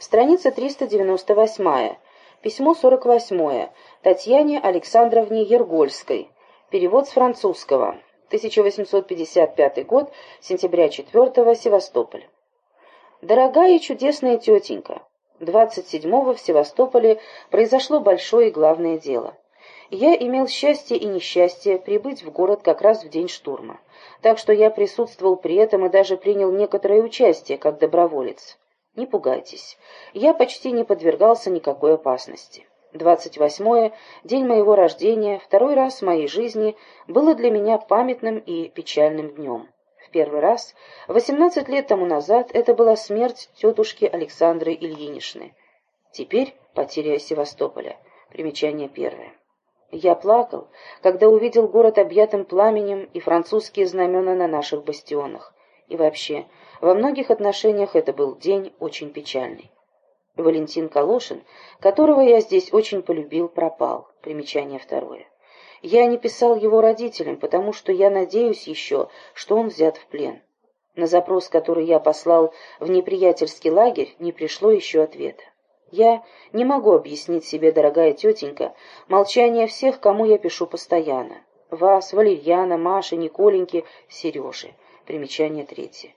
Страница 398. Письмо 48. Татьяне Александровне Ергольской. Перевод с французского. 1855 год, сентября 4 Севастополь. Дорогая и чудесная тетенька, 27-го в Севастополе произошло большое и главное дело. Я имел счастье и несчастье прибыть в город как раз в день штурма, так что я присутствовал при этом и даже принял некоторое участие как доброволец. Не пугайтесь, я почти не подвергался никакой опасности. 28-е, день моего рождения, второй раз в моей жизни, было для меня памятным и печальным днем. В первый раз, 18 лет тому назад, это была смерть тетушки Александры Ильиничны. Теперь потеря Севастополя. Примечание первое. Я плакал, когда увидел город объятым пламенем и французские знамена на наших бастионах. И вообще, во многих отношениях это был день очень печальный. Валентин Калошин, которого я здесь очень полюбил, пропал. Примечание второе. Я не писал его родителям, потому что я надеюсь еще, что он взят в плен. На запрос, который я послал в неприятельский лагерь, не пришло еще ответа. Я не могу объяснить себе, дорогая тетенька, молчание всех, кому я пишу постоянно. Вас, Валерьяна, Маши, Николеньки, Сережи. Примечание третье.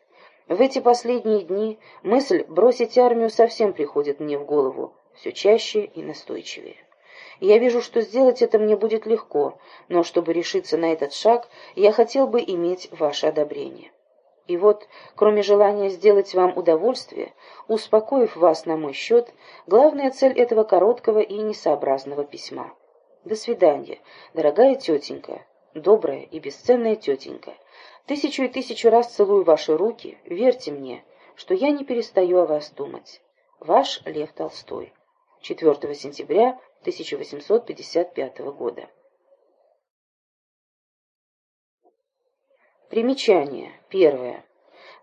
В эти последние дни мысль бросить армию совсем приходит мне в голову, все чаще и настойчивее. Я вижу, что сделать это мне будет легко, но чтобы решиться на этот шаг, я хотел бы иметь ваше одобрение. И вот, кроме желания сделать вам удовольствие, успокоив вас на мой счет, главная цель этого короткого и несообразного письма. До свидания, дорогая тетенька, добрая и бесценная тетенька. Тысячу и тысячу раз целую ваши руки, верьте мне, что я не перестаю о вас думать. Ваш Лев Толстой. 4 сентября 1855 года. Примечание. Первое.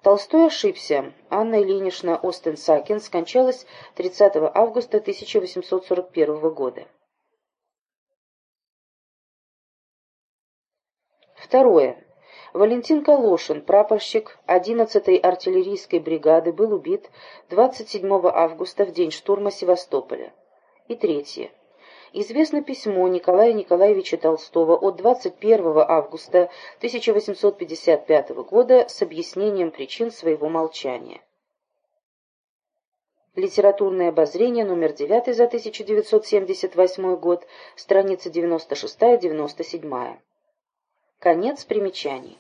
Толстой ошибся. Анна Ильинична Остен-Сакин скончалась 30 августа 1841 года. Второе. Валентин Калошин, прапорщик 11-й артиллерийской бригады, был убит 27 августа в день штурма Севастополя. И третье. Известно письмо Николая Николаевича Толстого от 21 августа 1855 года с объяснением причин своего молчания. Литературное обозрение, номер 9 за 1978 год, страница 96-97. Конец примечаний.